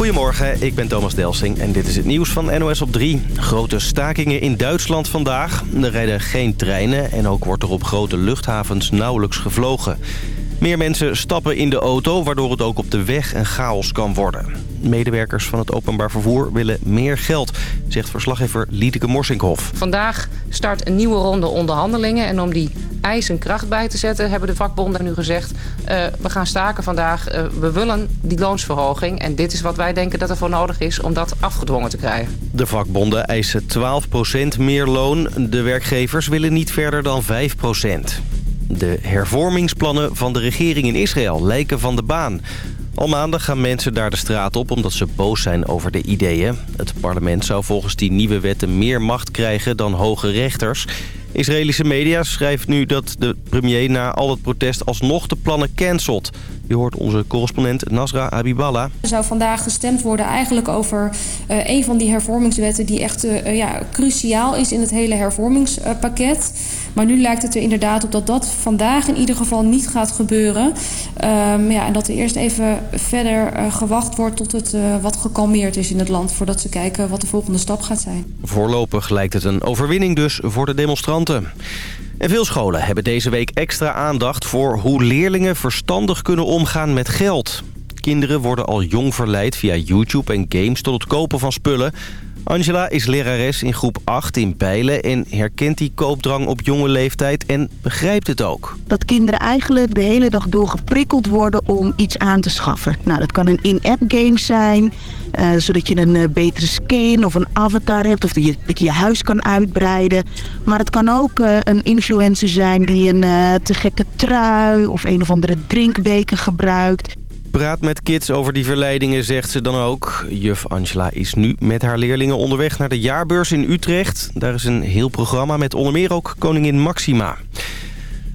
Goedemorgen, ik ben Thomas Delsing en dit is het nieuws van NOS op 3. Grote stakingen in Duitsland vandaag. Er rijden geen treinen en ook wordt er op grote luchthavens nauwelijks gevlogen. Meer mensen stappen in de auto, waardoor het ook op de weg een chaos kan worden. Medewerkers van het openbaar vervoer willen meer geld, zegt verslaggever Liedeke Morsinkhoff. Vandaag start een nieuwe ronde onderhandelingen. En om die eisen kracht bij te zetten, hebben de vakbonden nu gezegd... Uh, we gaan staken vandaag, uh, we willen die loonsverhoging. En dit is wat wij denken dat er voor nodig is om dat afgedwongen te krijgen. De vakbonden eisen 12% meer loon. De werkgevers willen niet verder dan 5%. De hervormingsplannen van de regering in Israël lijken van de baan. Al maanden gaan mensen daar de straat op omdat ze boos zijn over de ideeën. Het parlement zou volgens die nieuwe wetten meer macht krijgen dan hoge rechters. Israëlische media schrijft nu dat de premier na al het protest alsnog de plannen cancelt. Je hoort onze correspondent Nasra Abiballa. Er zou vandaag gestemd worden eigenlijk over uh, een van die hervormingswetten... die echt uh, ja, cruciaal is in het hele hervormingspakket. Maar nu lijkt het er inderdaad op dat dat vandaag in ieder geval niet gaat gebeuren. Um, ja, en dat er eerst even verder uh, gewacht wordt tot het wat gekalmeerd is in het land... voordat ze kijken wat de volgende stap gaat zijn. Voorlopig lijkt het een overwinning dus voor de demonstranten. En veel scholen hebben deze week extra aandacht voor hoe leerlingen verstandig kunnen omgaan met geld. Kinderen worden al jong verleid via YouTube en games tot het kopen van spullen. Angela is lerares in groep 8 in Bijlen en herkent die koopdrang op jonge leeftijd en begrijpt het ook. Dat kinderen eigenlijk de hele dag door geprikkeld worden om iets aan te schaffen. Nou, dat kan een in-app game zijn, uh, zodat je een uh, betere skin of een avatar hebt of dat je, je huis kan uitbreiden. Maar het kan ook uh, een influencer zijn die een te gekke trui of een of andere drinkbeker gebruikt. Praat met kids over die verleidingen, zegt ze dan ook. Juf Angela is nu met haar leerlingen onderweg naar de jaarbeurs in Utrecht. Daar is een heel programma met onder meer ook koningin Maxima.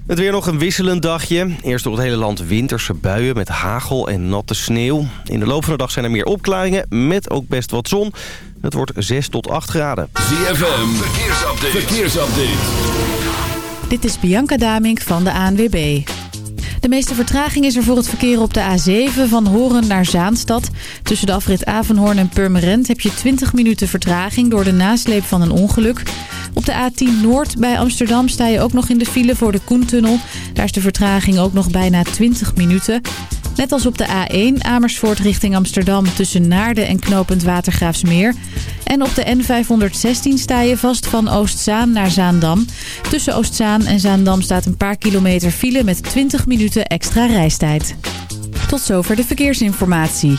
Het weer nog een wisselend dagje. Eerst door het hele land winterse buien met hagel en natte sneeuw. In de loop van de dag zijn er meer opklaringen met ook best wat zon. Het wordt 6 tot 8 graden. ZFM, verkeersupdate. verkeersupdate. Dit is Bianca Damink van de ANWB. De meeste vertraging is er voor het verkeer op de A7 van Horen naar Zaanstad. Tussen de afrit Avenhoorn en Purmerend heb je 20 minuten vertraging door de nasleep van een ongeluk. Op de A10 Noord bij Amsterdam sta je ook nog in de file voor de Koentunnel. Daar is de vertraging ook nog bijna 20 minuten. Net als op de A1 Amersfoort richting Amsterdam tussen Naarden en knooppunt Watergraafsmeer. En op de N516 sta je vast van Oostzaan naar Zaandam. Tussen Oostzaan en Zaandam staat een paar kilometer file met 20 minuten extra reistijd. Tot zover de verkeersinformatie.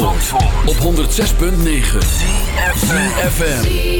Op 106.9 FM.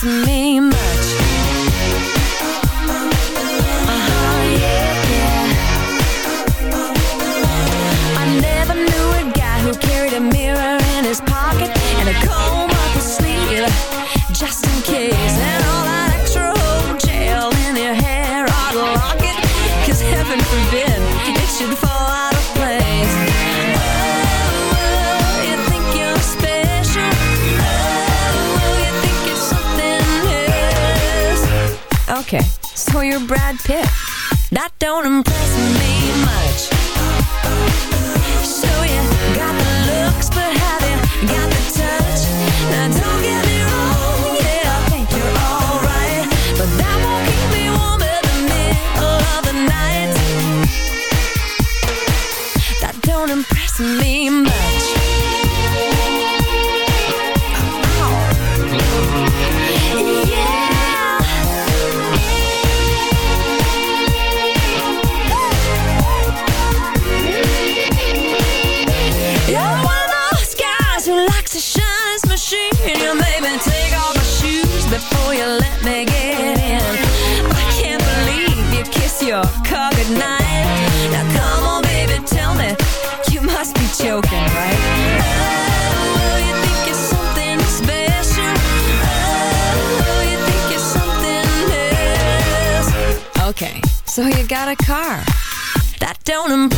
to me. Brad Pitt. That don't impress down and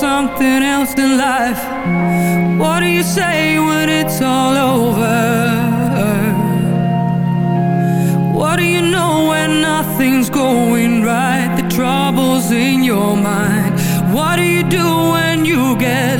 something else than life. What do you say when it's all over? What do you know when nothing's going right? The trouble's in your mind. What do you do when you get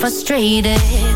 frustrated.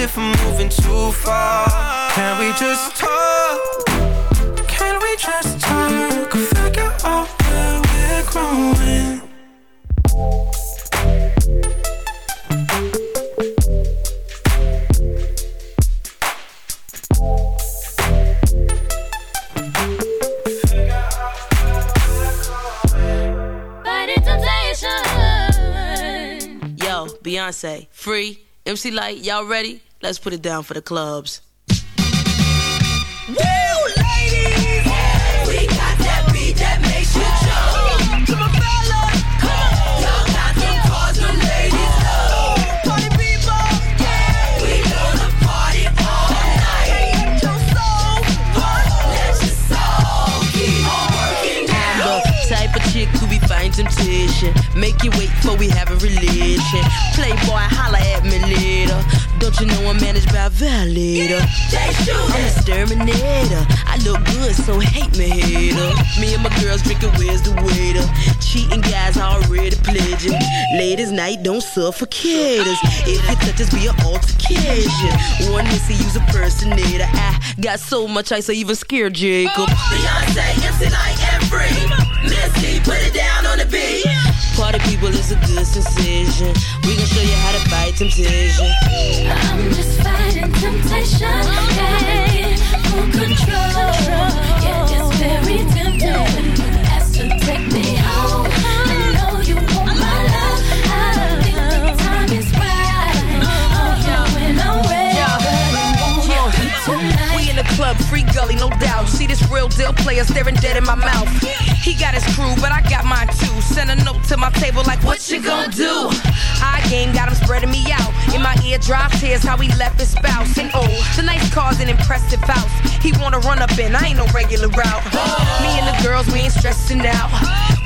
if I'm moving too far. Can we just talk? Can we just talk? Figure out where we're growing. Yo, Beyonce, free, MC Lyte, y'all ready? Let's put it down for the clubs. Woo, ladies! We got that beat that makes you jump. To my come on. Y'all got them cars, ladies love. Party people, yeah. We gonna party all night. Your soul, let your soul keep on working I'm the type of chick who be temptation. Make you wait for we have a relation. Playboy, You know I'm managed by a violator? I'm a exterminator. I look good, so hate me, hater. Me and my girls drinking, where's the waiter? Cheating guys already pledging. Ladies' night, don't suffocate us. If you touch us, be an altercation. One missy, use a personator. I got so much ice, I even scared Jacob. Beyonce, MC and free. Missy, put it down on the beat. Party people is a good sensation. We gon' show you how to fight temptation. I'm just fighting temptation. Get full control. Yeah, it's very tempting club, free gully, no doubt. See this real deal player staring dead in my mouth. He got his crew, but I got mine too. Send a note to my table like, what you gonna do? I game got him spreading me out. In my ear, drop tears how he left his spouse. And oh, the nice car's an impressive house. He wanna run up in, I ain't no regular route. Me and the girls, we ain't stressing out.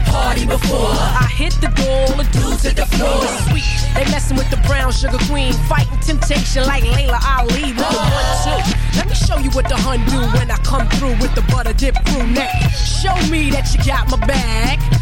Party never partied before. I hit the all the dudes hit the floor. Sweet They messing with the brown sugar queen, fighting temptation like Laila Ali with the one two. Let me show you what the hun do when I come through with the butter dip crew neck. Show me that you got my back.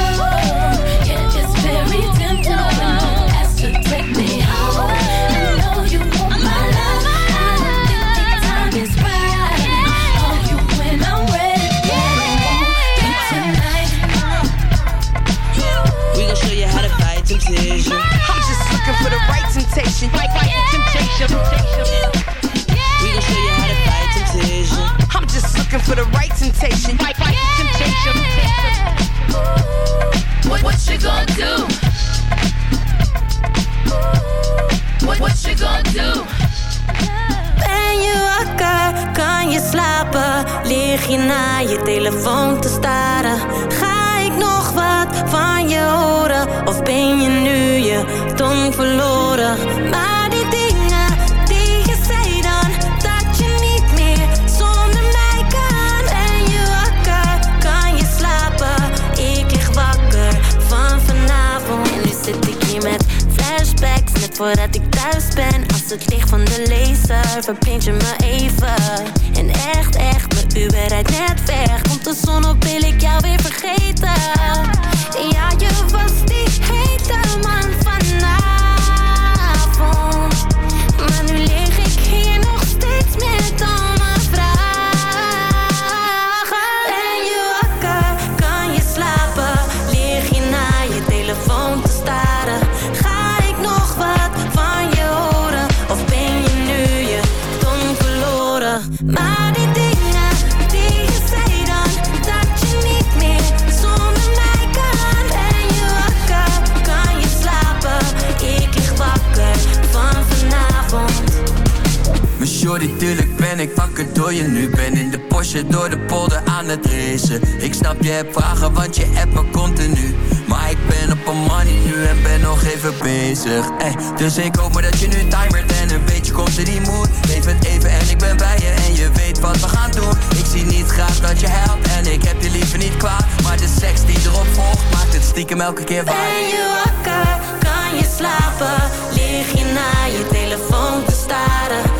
Temptation. I'm just looking for the right temptation. Right, right temptation. We gon' show you how to fight temptation. I'm just looking for the right temptation. Right, right temptation. What, what you gonna do? What, what you gonna do? Ben je wakker? Kan je slapen? Lig je naar je telefoon te staren? Ga van je horen? Of ben je nu je tong verloren? Maar die dingen die je zei dan Dat je niet meer zonder mij kan Ben je wakker? Kan je slapen? Ik lig wakker van vanavond En nu zit ik hier met flashbacks Net voordat ik thuis ben het licht van de laser. Verblind je me even. En echt, echt, mijn Uber rijdt net weg. Komt de zon op, wil ik jou weer vergeten. Ja, je was die hete man je hebt vragen, want je appt me continu Maar ik ben op een money nu en ben nog even bezig Ey, Dus ik hoop maar dat je nu timert en een beetje komt in die mood Leef het even en ik ben bij je en je weet wat we gaan doen Ik zie niet graag dat je helpt en ik heb je liever niet kwaad Maar de seks die erop volgt maakt het stiekem elke keer waar Ben je wakker? Kan je slapen? Lig je naar je telefoon te staren?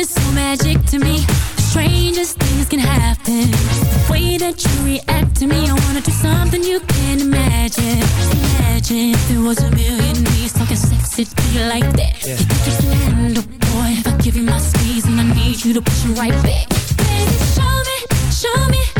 you're so magic to me. Strangest things can happen. The way that you react to me I wanna do something you can't imagine. Imagine if there was a million ways Talking sexy to you like that. Yeah. You think you can handle, boy If I give you my squeeze And I need you to push it right back. Baby, show me, show me.